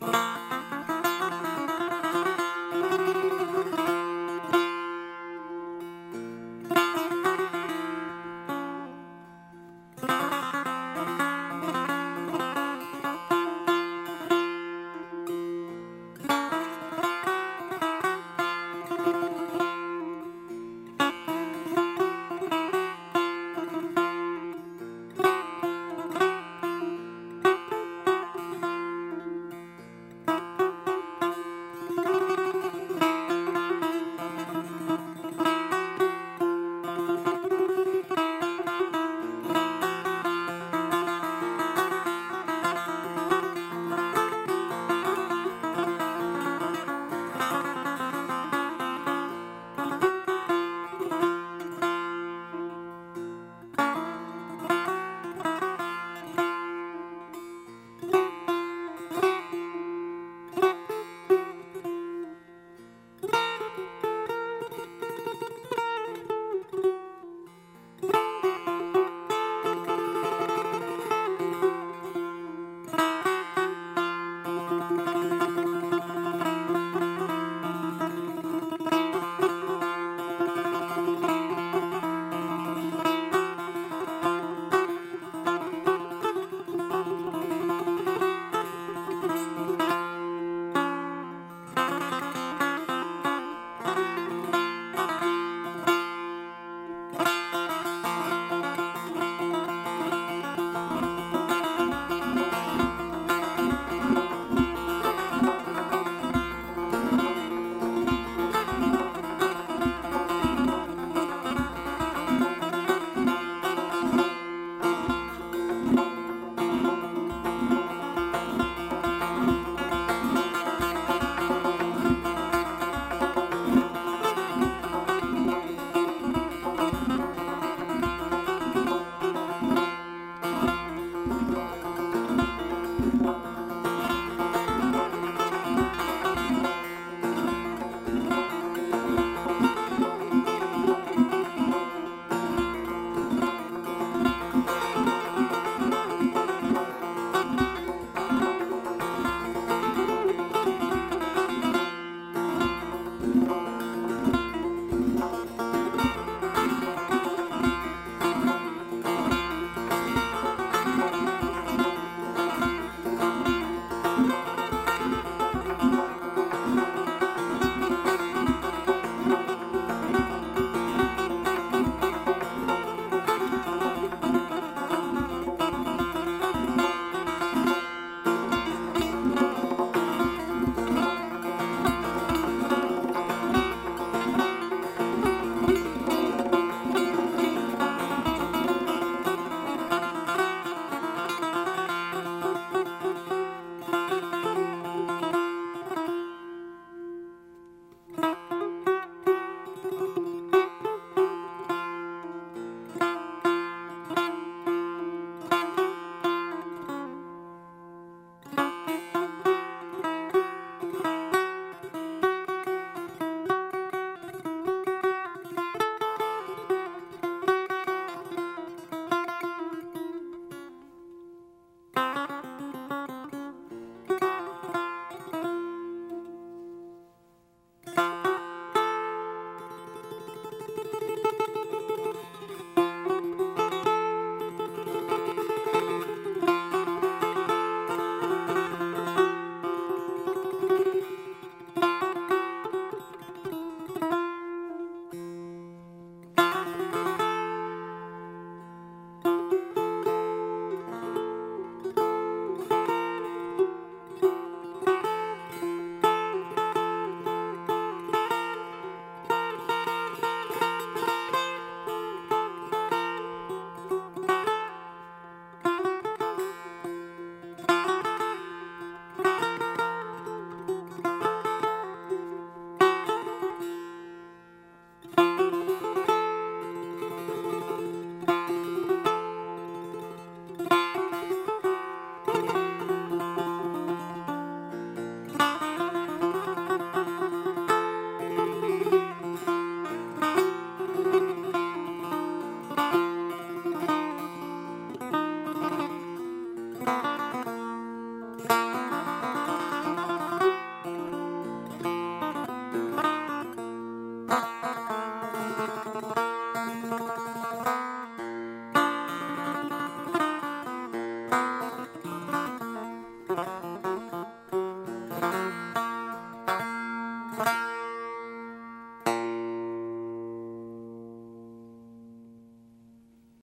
Bye.